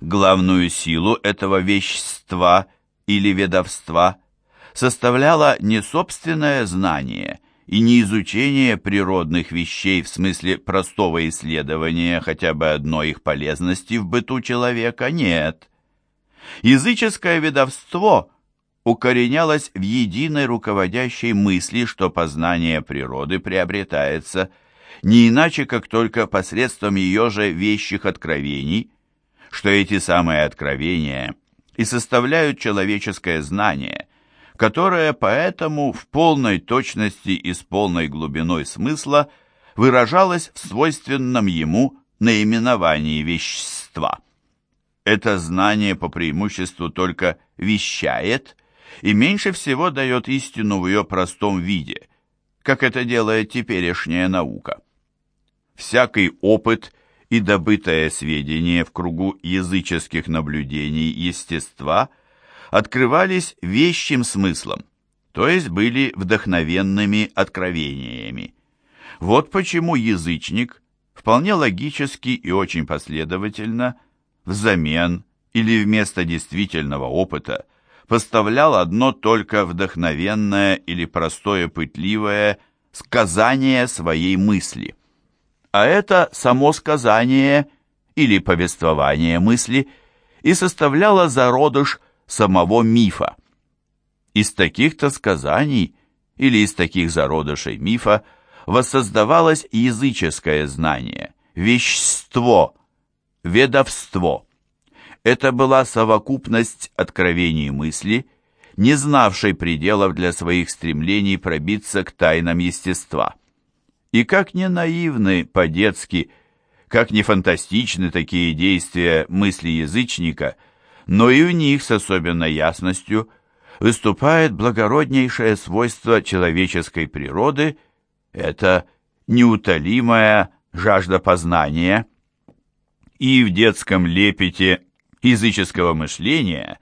Главную силу этого вещества или ведовства составляло не собственное знание и не изучение природных вещей в смысле простого исследования хотя бы одной их полезности в быту человека, нет. Языческое ведовство укоренялось в единой руководящей мысли, что познание природы приобретается не иначе, как только посредством ее же вещих откровений – что эти самые откровения и составляют человеческое знание, которое поэтому в полной точности и с полной глубиной смысла выражалось в свойственном ему наименовании вещества. Это знание по преимуществу только вещает и меньше всего дает истину в ее простом виде, как это делает теперешняя наука. Всякий опыт и добытое сведения в кругу языческих наблюдений естества открывались вещим смыслом, то есть были вдохновенными откровениями. Вот почему язычник вполне логически и очень последовательно взамен или вместо действительного опыта поставлял одно только вдохновенное или простое пытливое сказание своей мысли а это само сказание или повествование мысли и составляло зародыш самого мифа. Из таких-то сказаний или из таких зародышей мифа воссоздавалось языческое знание, вещество, ведовство. Это была совокупность откровений мысли, не знавшей пределов для своих стремлений пробиться к тайнам естества. И как не наивны по-детски, как не фантастичны такие действия мысли язычника, но и у них с особенной ясностью выступает благороднейшее свойство человеческой природы – это неутолимая жажда познания. И в детском лепете языческого мышления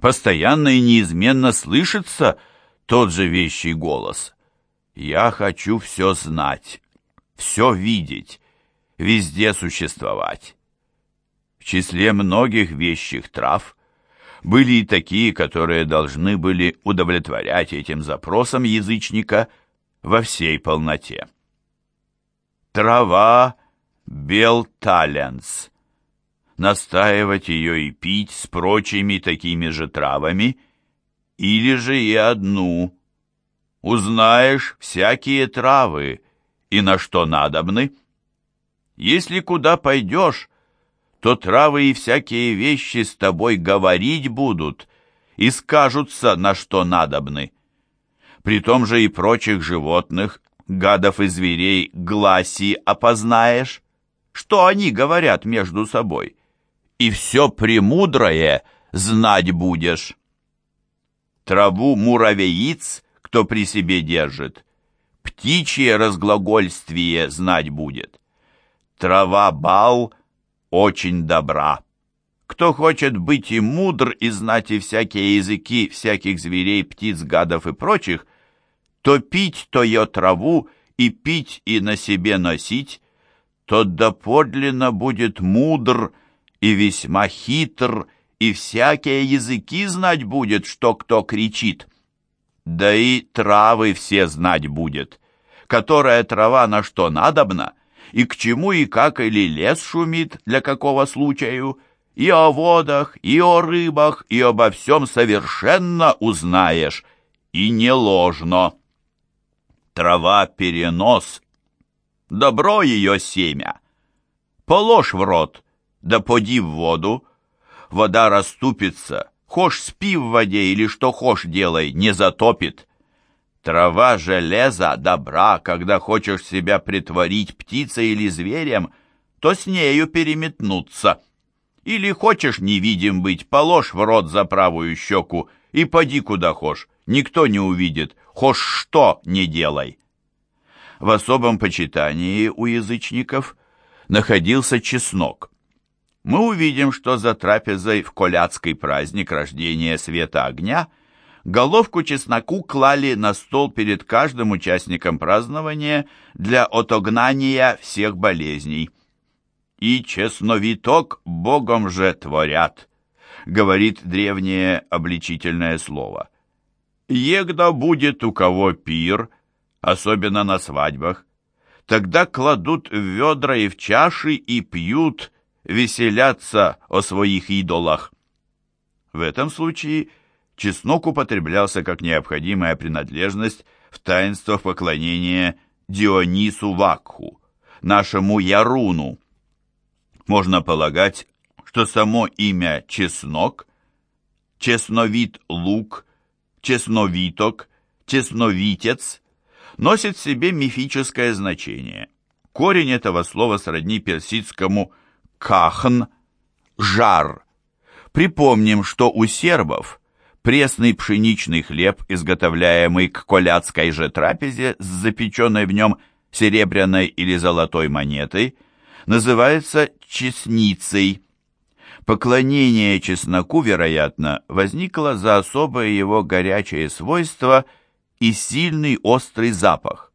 постоянно и неизменно слышится тот же вещий голос – я хочу все знать, все видеть, везде существовать. В числе многих вещих трав были и такие, которые должны были удовлетворять этим запросам язычника во всей полноте. Трава белталенс. Настаивать ее и пить с прочими такими же травами, или же и одну – узнаешь всякие травы и на что надобны. Если куда пойдешь, то травы и всякие вещи с тобой говорить будут и скажутся, на что надобны. При том же и прочих животных, гадов и зверей, гласи опознаешь, что они говорят между собой, и все премудрое знать будешь. Траву муравеиц кто при себе держит. Птичье разглагольствие знать будет. Трава бал очень добра. Кто хочет быть и мудр, и знать и всякие языки всяких зверей, птиц, гадов и прочих, то пить то ее траву, и пить, и на себе носить, тот доподлинно будет мудр и весьма хитр, и всякие языки знать будет, что кто кричит. Да и травы все знать будет, которая трава на что надобна, и к чему и как или лес шумит, для какого случаю, и о водах, и о рыбах, и обо всем совершенно узнаешь, и не ложно. Трава перенос, добро ее семя. Положь в рот, да поди в воду, вода расступится, Хошь спи в воде или что хошь делай, не затопит. Трава железа добра, когда хочешь себя притворить птицей или зверем, то с нею переметнуться. Или хочешь невидим быть, положь в рот за правую щеку и поди куда хошь, никто не увидит, хошь что не делай. В особом почитании у язычников находился чеснок мы увидим, что за трапезой в коляцкий праздник рождения света огня головку чесноку клали на стол перед каждым участником празднования для отогнания всех болезней. и честновиток Богом же творят, говорит древнее обличительное слово. Егда будет у кого пир, особенно на свадьбах, тогда кладут в ведра и в чаши и пьют, веселятся о своих идолах. В этом случае чеснок употреблялся как необходимая принадлежность в таинствах поклонения Дионису Вакху, нашему Яруну. Можно полагать, что само имя чеснок, чесновит лук, чесновиток, чесновитец носит в себе мифическое значение. Корень этого слова сродни персидскому «кахн» – «жар». Припомним, что у сербов пресный пшеничный хлеб, изготовляемый к коляцкой же трапезе с запеченной в нем серебряной или золотой монетой, называется чесницей. Поклонение чесноку, вероятно, возникло за особое его горячее свойство и сильный острый запах.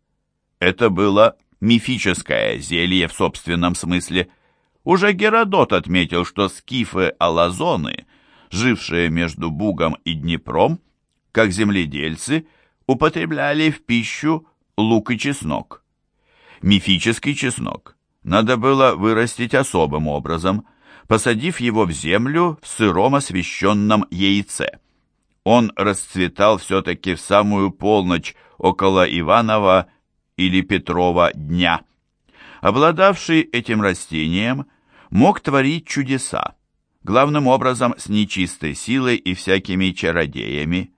Это было мифическое зелье в собственном смысле. Уже Геродот отметил, что скифы-алазоны, жившие между Бугом и Днепром, как земледельцы, употребляли в пищу лук и чеснок. Мифический чеснок надо было вырастить особым образом – посадив его в землю в сыром освещенном яйце. Он расцветал все-таки в самую полночь около Иванова или Петрова дня. Обладавший этим растением мог творить чудеса, главным образом с нечистой силой и всякими чародеями,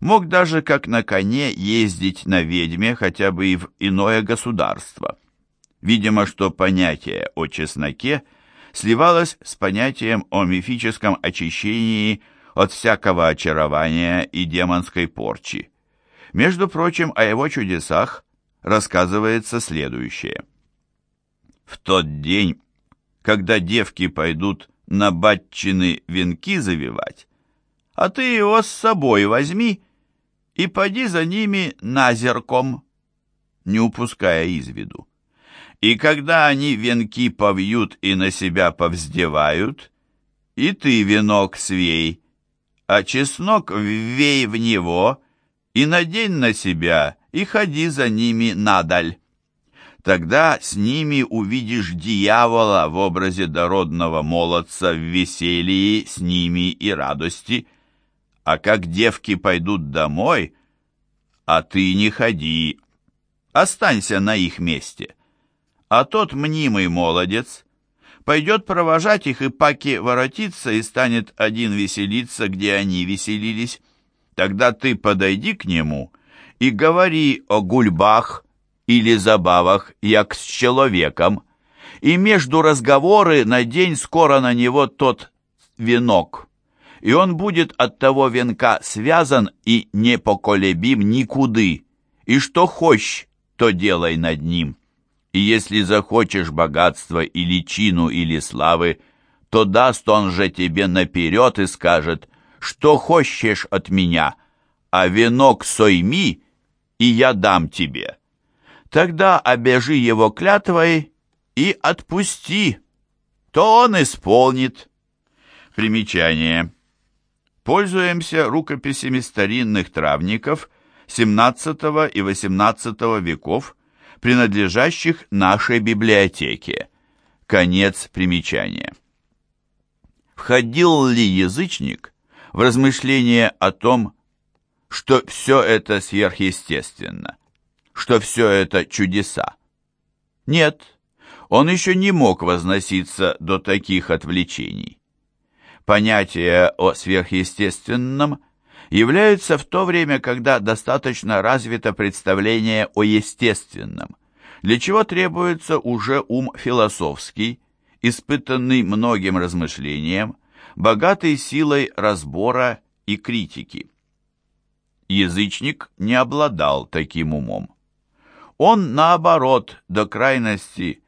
мог даже как на коне ездить на ведьме хотя бы и в иное государство. Видимо, что понятие о чесноке – сливалось с понятием о мифическом очищении от всякого очарования и демонской порчи. Между прочим, о его чудесах рассказывается следующее. В тот день, когда девки пойдут на батчины венки завивать, а ты его с собой возьми и поди за ними назерком, не упуская из виду. И когда они венки повьют и на себя повздевают, и ты венок свей, а чеснок ввей в него и надень на себя, и ходи за ними надаль. Тогда с ними увидишь дьявола в образе дородного молодца в веселье с ними и радости. А как девки пойдут домой, а ты не ходи, останься на их месте а тот мнимый молодец пойдет провожать их и паки воротится и станет один веселиться, где они веселились. Тогда ты подойди к нему и говори о гульбах или забавах, як с человеком, и между разговоры надень скоро на него тот венок, и он будет от того венка связан и непоколебим никуды, и что хочешь, то делай над ним. И если захочешь богатства или чину или славы, то даст он же тебе наперед и скажет, что хочешь от меня, а венок сойми, и я дам тебе. Тогда обяжи его клятвой и отпусти, то он исполнит. Примечание. Пользуемся рукописями старинных травников XVII и XVIII веков, принадлежащих нашей библиотеке. Конец примечания. Входил ли язычник в размышление о том, что все это сверхъестественно, что все это чудеса? Нет, он еще не мог возноситься до таких отвлечений. Понятие о сверхъестественном являются в то время, когда достаточно развито представление о естественном, для чего требуется уже ум философский, испытанный многим размышлением, богатый силой разбора и критики. Язычник не обладал таким умом. Он, наоборот, до крайности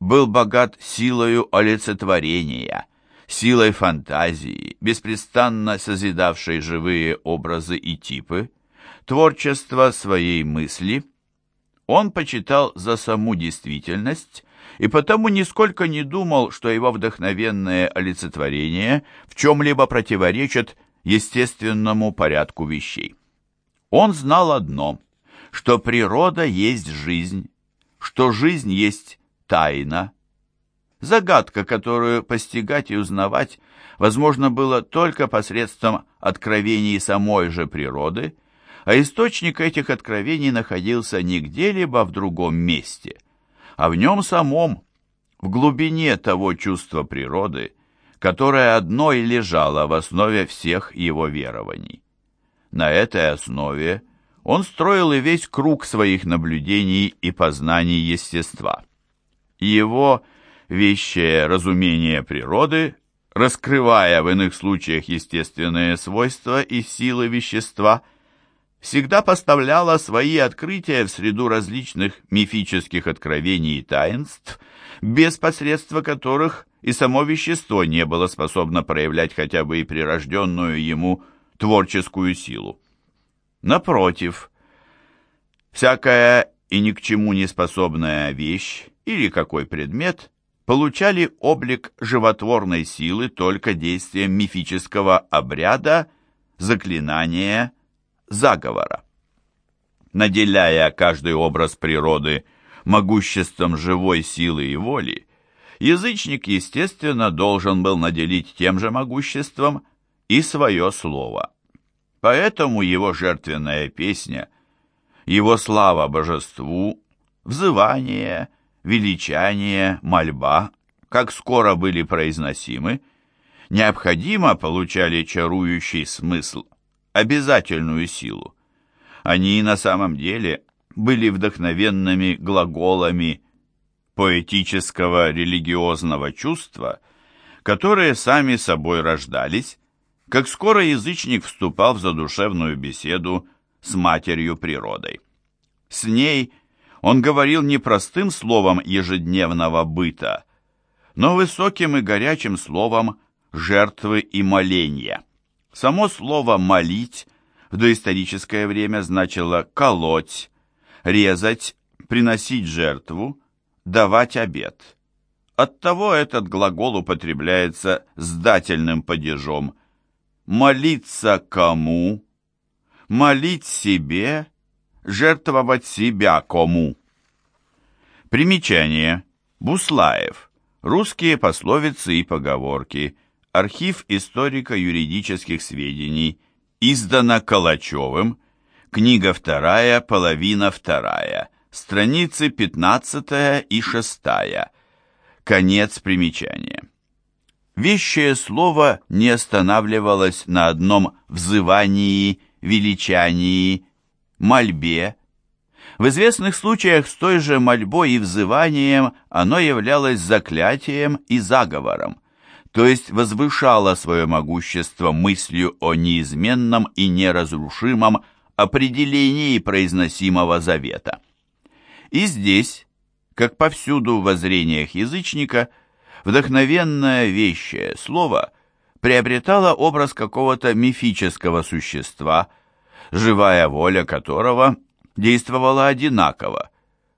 был богат силою олицетворения – силой фантазии, беспрестанно созидавшей живые образы и типы, творчество своей мысли, он почитал за саму действительность и потому нисколько не думал, что его вдохновенное олицетворение в чем-либо противоречит естественному порядку вещей. Он знал одно, что природа есть жизнь, что жизнь есть тайна, загадка, которую постигать и узнавать возможно было только посредством откровений самой же природы, а источник этих откровений находился не где-либо в другом месте, а в нем самом, в глубине того чувства природы, которое одно и лежало в основе всех его верований. На этой основе он строил и весь круг своих наблюдений и познаний естества. Его вещее разумение природы, раскрывая в иных случаях естественные свойства и силы вещества, всегда поставляло свои открытия в среду различных мифических откровений и таинств, без посредства которых и само вещество не было способно проявлять хотя бы и прирожденную ему творческую силу. Напротив, всякая и ни к чему не способная вещь или какой предмет получали облик животворной силы только действием мифического обряда, заклинания, заговора. Наделяя каждый образ природы могуществом живой силы и воли, язычник, естественно, должен был наделить тем же могуществом и свое слово. Поэтому его жертвенная песня, его слава божеству, взывание, величание, мольба, как скоро были произносимы, необходимо получали чарующий смысл, обязательную силу. Они на самом деле были вдохновенными глаголами поэтического религиозного чувства, которые сами собой рождались, как скоро язычник вступал в задушевную беседу с матерью природой. С ней он говорил не простым словом ежедневного быта, но высоким и горячим словом жертвы и моления. Само слово «молить» в доисторическое время значило «колоть», «резать», «приносить жертву», «давать обед». Оттого этот глагол употребляется с дательным падежом – молиться кому, молить себе, жертвовать себя кому. Примечание. Буслаев. Русские пословицы и поговорки. Архив историко-юридических сведений. Издано Калачевым. Книга вторая, половина вторая. Страницы 15 и 6. Конец примечания. Вещее слово не останавливалось на одном взывании, величании, мольбе. В известных случаях с той же мольбой и взыванием оно являлось заклятием и заговором, то есть возвышало свое могущество мыслью о неизменном и неразрушимом определении произносимого завета. И здесь, как повсюду в воззрениях язычника, вдохновенное вещее слово приобретало образ какого-то мифического существа, живая воля которого действовала одинаково,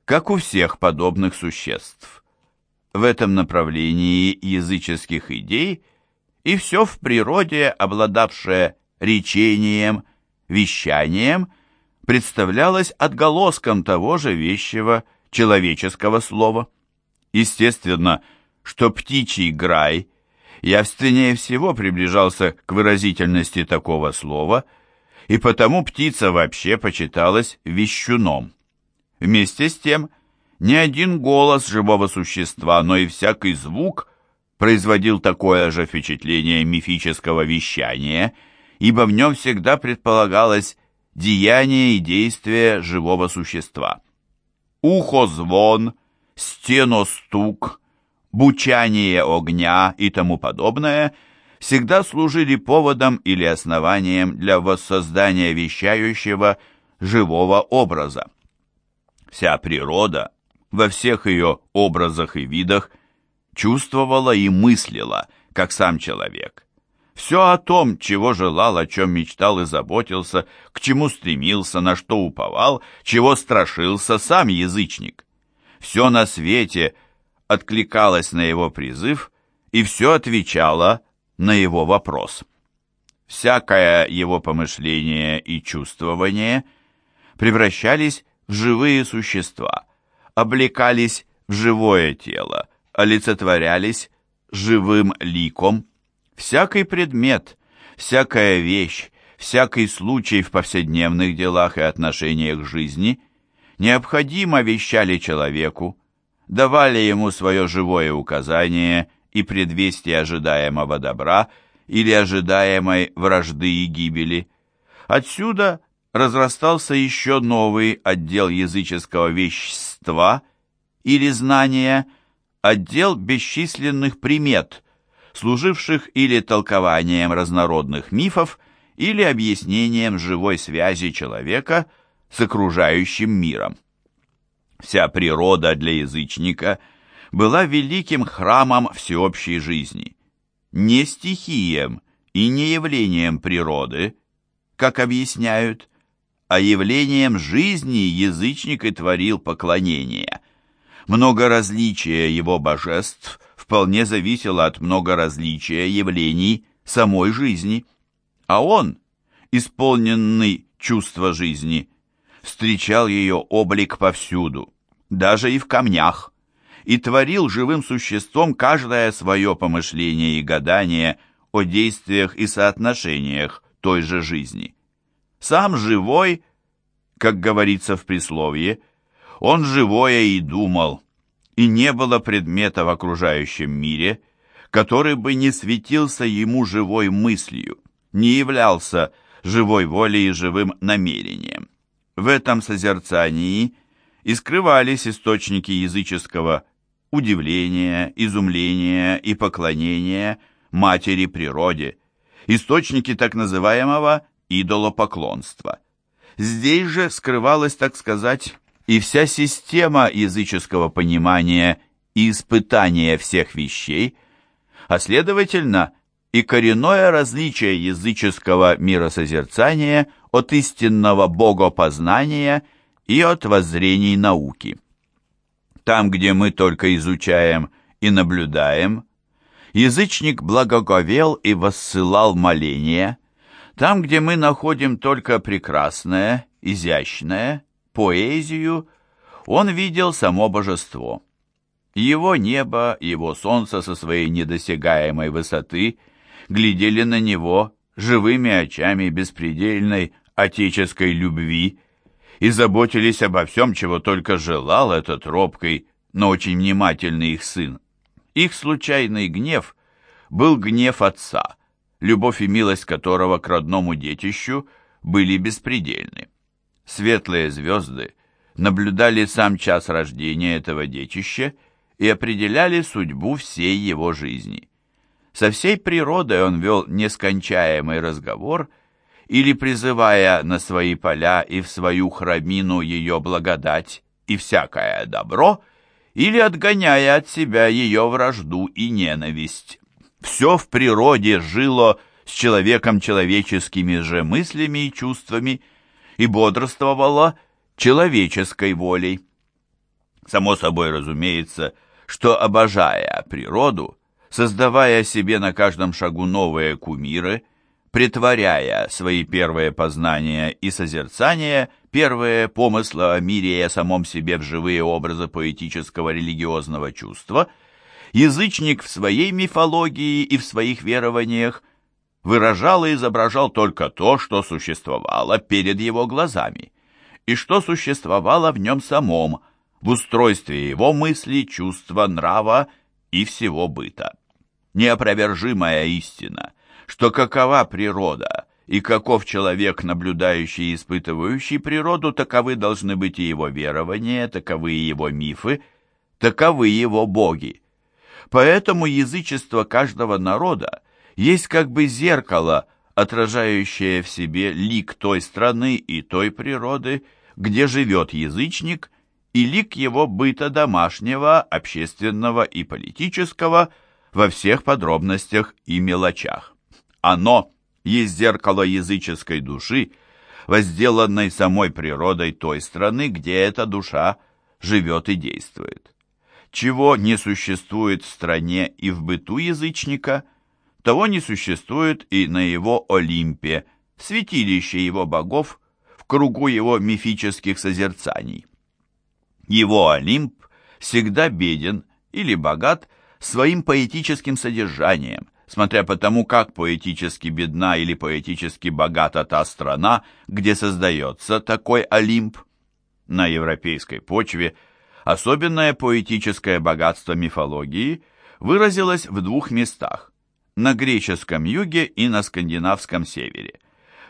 как у всех подобных существ. В этом направлении языческих идей и все в природе, обладавшее речением, вещанием, представлялось отголоском того же вещего человеческого слова. Естественно, что птичий грай явственнее всего приближался к выразительности такого слова, и потому птица вообще почиталась вещуном. Вместе с тем, ни один голос живого существа, но и всякий звук производил такое же впечатление мифического вещания, ибо в нем всегда предполагалось деяние и действие живого существа. Ухо звон, стено стук, бучание огня и тому подобное всегда служили поводом или основанием для воссоздания вещающего живого образа. Вся природа во всех ее образах и видах чувствовала и мыслила, как сам человек. Все о том, чего желал, о чем мечтал и заботился, к чему стремился, на что уповал, чего страшился сам язычник. Все на свете – откликалось на его призыв и все отвечало на его вопрос. Всякое его помышление и чувствование превращались в живые существа, облекались в живое тело, олицетворялись живым ликом. Всякий предмет, всякая вещь, всякий случай в повседневных делах и отношениях жизни необходимо вещали человеку, давали ему свое живое указание и предвестие ожидаемого добра или ожидаемой вражды и гибели. Отсюда разрастался еще новый отдел языческого вещества или знания, отдел бесчисленных примет, служивших или толкованием разнородных мифов, или объяснением живой связи человека с окружающим миром. Вся природа для язычника была великим храмом всеобщей жизни, не стихием и не явлением природы, как объясняют, а явлением жизни язычник и творил поклонение. Многоразличие его божеств вполне зависело от многоразличия явлений самой жизни, а он, исполненный чувства жизни, встречал ее облик повсюду, даже и в камнях, и творил живым существом каждое свое помышление и гадание о действиях и соотношениях той же жизни. Сам живой, как говорится в присловии, он живое и думал, и не было предмета в окружающем мире, который бы не светился ему живой мыслью, не являлся живой волей и живым намерением. В этом созерцании и скрывались источники языческого удивления, изумления и поклонения матери природе, источники так называемого идолопоклонства. Здесь же скрывалась, так сказать, и вся система языческого понимания и испытания всех вещей, а следовательно и коренное различие языческого миросозерцания от истинного богопознания и от воззрений науки. Там, где мы только изучаем и наблюдаем, язычник благоговел и воссылал моления, там, где мы находим только прекрасное, изящное, поэзию, он видел само божество. Его небо, его солнце со своей недосягаемой высоты глядели на него живыми очами беспредельной отеческой любви и заботились обо всем, чего только желал этот робкий, но очень внимательный их сын. Их случайный гнев был гнев отца, любовь и милость которого к родному детищу были беспредельны. Светлые звезды наблюдали сам час рождения этого детища и определяли судьбу всей его жизни. Со всей природой он вел нескончаемый разговор или призывая на свои поля и в свою храмину ее благодать и всякое добро, или отгоняя от себя ее вражду и ненависть. Все в природе жило с человеком человеческими же мыслями и чувствами, и бодрствовала человеческой волей. Само собой разумеется, что, обожая природу, создавая себе на каждом шагу новые кумиры, притворяя свои первые познания и созерцания, первые помыслы о мире и о самом себе в живые образы поэтического религиозного чувства, язычник в своей мифологии и в своих верованиях выражал и изображал только то, что существовало перед его глазами, и что существовало в нем самом, в устройстве его мысли, чувства, нрава и всего быта. Неопровержимая истина, что какова природа и каков человек, наблюдающий и испытывающий природу, таковы должны быть и его верования, таковы и его мифы, таковы его боги. Поэтому язычество каждого народа есть как бы зеркало, отражающее в себе лик той страны и той природы, где живет язычник, и лик его быта домашнего, общественного и политического во всех подробностях и мелочах. Оно есть зеркало языческой души, возделанной самой природой той страны, где эта душа живет и действует. Чего не существует в стране и в быту язычника, того не существует и на его Олимпе, в святилище его богов, в кругу его мифических созерцаний. Его Олимп всегда беден или богат своим поэтическим содержанием, смотря по тому, как поэтически бедна или поэтически богата та страна, где создается такой Олимп. На европейской почве особенное поэтическое богатство мифологии выразилось в двух местах – на греческом юге и на скандинавском севере.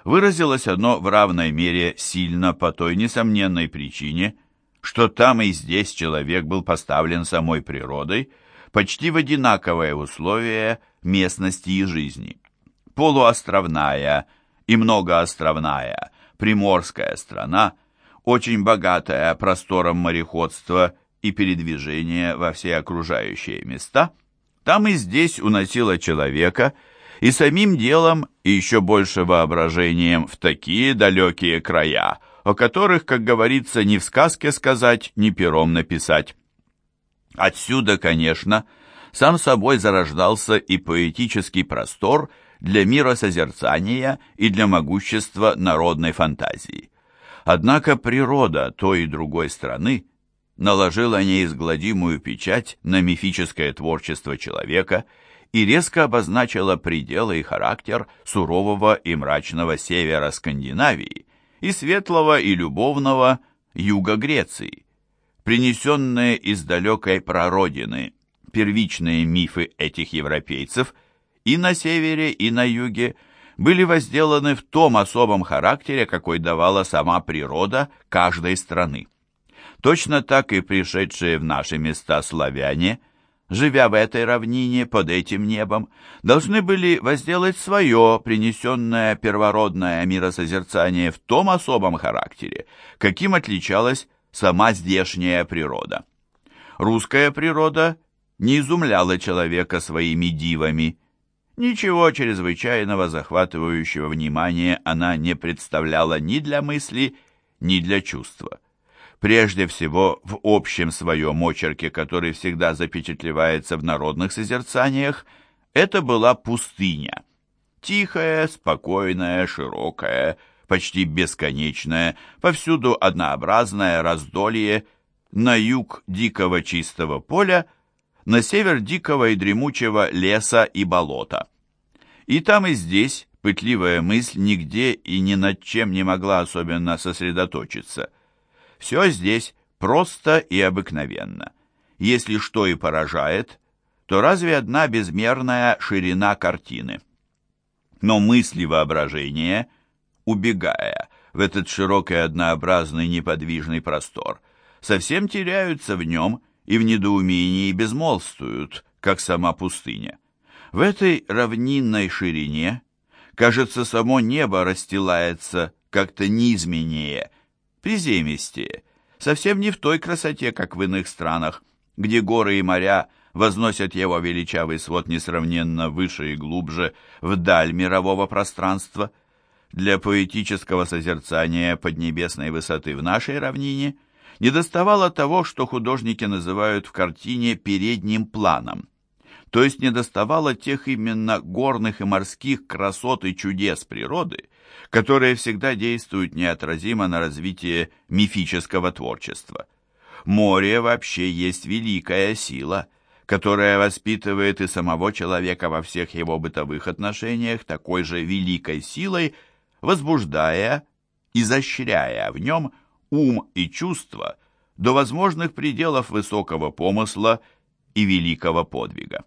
Выразилось оно в равной мере сильно по той несомненной причине, что там и здесь человек был поставлен самой природой почти в одинаковые условия местности и жизни. Полуостровная и многоостровная приморская страна, очень богатая простором мореходства и передвижения во все окружающие места, там и здесь уносила человека и самим делом, и еще больше воображением в такие далекие края, о которых, как говорится, ни в сказке сказать, ни пером написать. Отсюда, конечно, сам собой зарождался и поэтический простор для мира созерцания и для могущества народной фантазии. Однако природа той и другой страны наложила неизгладимую печать на мифическое творчество человека и резко обозначила пределы и характер сурового и мрачного севера Скандинавии и светлого и любовного юга Греции. Принесенные из далекой прародины первичные мифы этих европейцев и на севере, и на юге были возделаны в том особом характере, какой давала сама природа каждой страны. Точно так и пришедшие в наши места славяне, живя в этой равнине под этим небом, должны были возделать свое принесенное первородное миросозерцание в том особом характере, каким отличалась сама здешняя природа. Русская природа не изумляла человека своими дивами. Ничего чрезвычайного захватывающего внимания она не представляла ни для мысли, ни для чувства. Прежде всего, в общем своем очерке, который всегда запечатлевается в народных созерцаниях, это была пустыня. Тихая, спокойная, широкая, почти бесконечная, повсюду однообразное раздолье, на юг дикого чистого поля – на север дикого и дремучего леса и болота. И там и здесь пытливая мысль нигде и ни над чем не могла особенно сосредоточиться. Все здесь просто и обыкновенно. Если что и поражает, то разве одна безмерная ширина картины. Но мысли воображения, убегая в этот широкий однообразный неподвижный простор, совсем теряются в нем и в недоумении безмолвствуют, как сама пустыня. В этой равнинной ширине, кажется, само небо расстилается как-то низменнее, приземистее, совсем не в той красоте, как в иных странах, где горы и моря возносят его величавый свод несравненно выше и глубже вдаль мирового пространства. Для поэтического созерцания поднебесной высоты в нашей равнине – недоставало того, что художники называют в картине передним планом. То есть недоставало тех именно горных и морских красот и чудес природы, которые всегда действуют неотразимо на развитие мифического творчества. Море вообще есть великая сила, которая воспитывает и самого человека во всех его бытовых отношениях такой же великой силой, возбуждая, изощряя в нем – ум и чувства до возможных пределов высокого помысла и великого подвига.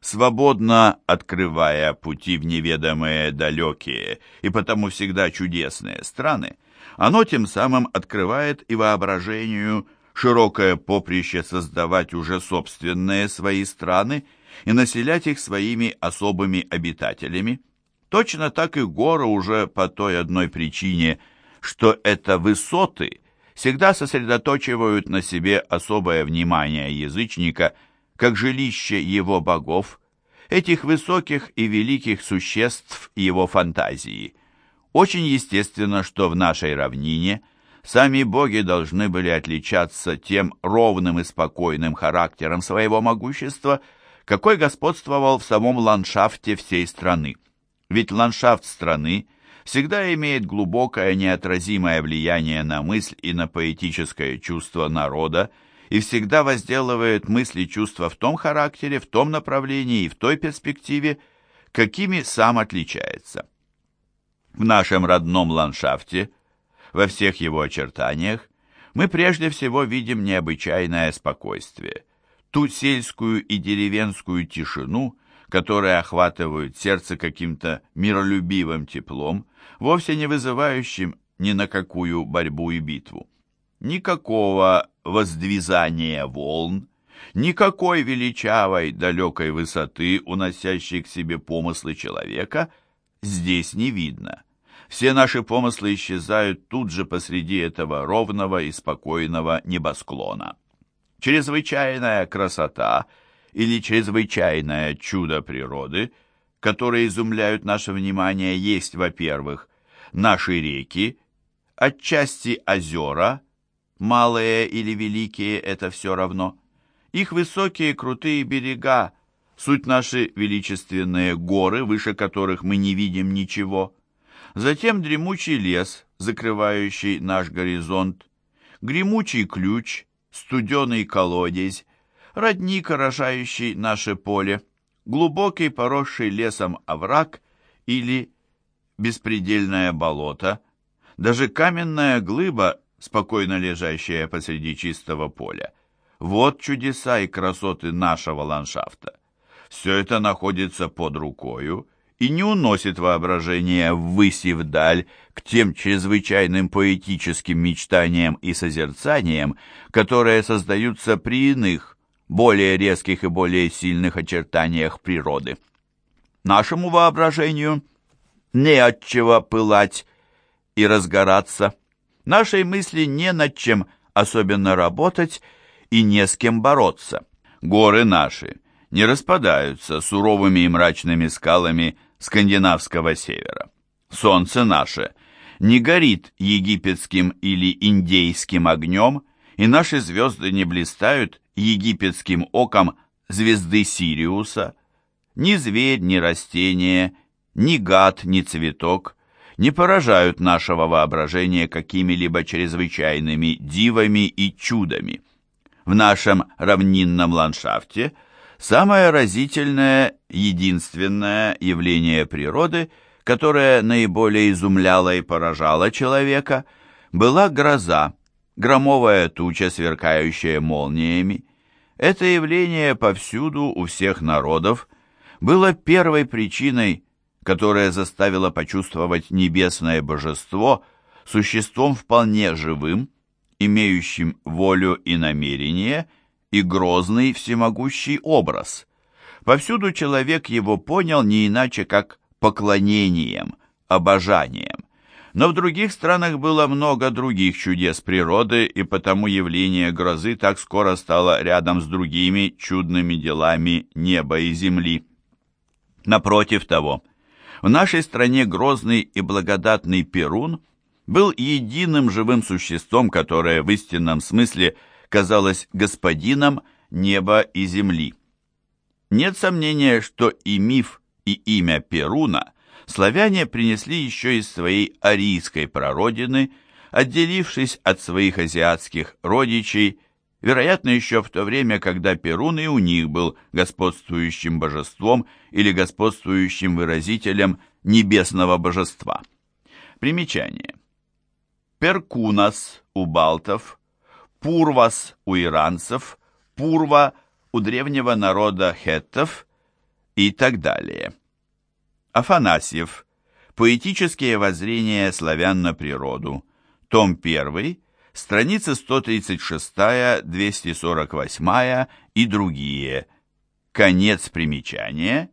Свободно открывая пути в неведомые далекие и потому всегда чудесные страны, оно тем самым открывает и воображению широкое поприще создавать уже собственные свои страны и населять их своими особыми обитателями. Точно так и горы уже по той одной причине – что это высоты всегда сосредоточивают на себе особое внимание язычника, как жилище его богов, этих высоких и великих существ его фантазии. Очень естественно, что в нашей равнине Сами боги должны были отличаться тем ровным и спокойным характером своего могущества, какой господствовал в самом ландшафте всей страны. Ведь ландшафт страны всегда имеет глубокое неотразимое влияние на мысль и на поэтическое чувство народа, и всегда возделывает мысли и чувства в том характере, в том направлении и в той перспективе, какими сам отличается. В нашем родном ландшафте, во всех его очертаниях, мы прежде всего видим необычайное спокойствие, ту сельскую и деревенскую тишину, которые охватывают сердце каким-то миролюбивым теплом, вовсе не вызывающим ни на какую борьбу и битву. Никакого воздвизания волн, никакой величавой далекой высоты, уносящей к себе помыслы человека, здесь не видно. Все наши помыслы исчезают тут же посреди этого ровного и спокойного небосклона. Чрезвычайная красота или чрезвычайное чудо природы, которые изумляют наше внимание, есть, во-первых, наши реки, отчасти озера, малые или великие, это все равно, их высокие крутые берега, суть наши величественные горы, выше которых мы не видим ничего, затем дремучий лес, закрывающий наш горизонт, гремучий ключ, студеный колодезь, родник, орошающий наше поле, глубокий поросший лесом овраг или беспредельное болото, даже каменная глыба, спокойно лежащая посреди чистого поля. Вот чудеса и красоты нашего ландшафта. Все это находится под рукою и не уносит воображение ввысь и вдаль к тем чрезвычайным поэтическим мечтаниям и созерцаниям, которые создаются при иных, более резких и более сильных очертаниях природы. Нашему воображению не от чего пылать и разгораться, нашей мысли не над чем особенно работать и не с кем бороться. Горы наши не распадаются суровыми и мрачными скалами скандинавского севера. Солнце наше не горит египетским или индейским огнем, и наши звезды не блистают египетским оком звезды Сириуса. Ни зверь, ни растение, ни гад, ни цветок не поражают нашего воображения какими-либо чрезвычайными дивами и чудами. В нашем равнинном ландшафте самое разительное, единственное явление природы, которое наиболее изумляло и поражало человека, была гроза, громовая туча, сверкающая молниями. Это явление повсюду у всех народов было первой причиной, которая заставила почувствовать небесное божество существом вполне живым, имеющим волю и намерение, и грозный всемогущий образ. Повсюду человек его понял не иначе, как поклонением, обожанием. Но в других странах было много других чудес природы, и потому явление грозы так скоро стало рядом с другими чудными делами неба и земли. Напротив того, в нашей стране грозный и благодатный Перун был единым живым существом, которое в истинном смысле казалось господином неба и земли. Нет сомнения, что и миф, и имя Перуна славяне принесли еще из своей арийской прародины, отделившись от своих азиатских родичей, вероятно, еще в то время, когда Перун и у них был господствующим божеством или господствующим выразителем небесного божества. Примечание. Перкунас у балтов, Пурвас у иранцев, Пурва у древнего народа хеттов и так далее. Афанасьев. Поэтические воззрения славян на природу. Том 1, страницы 136-248 и другие. Конец примечания.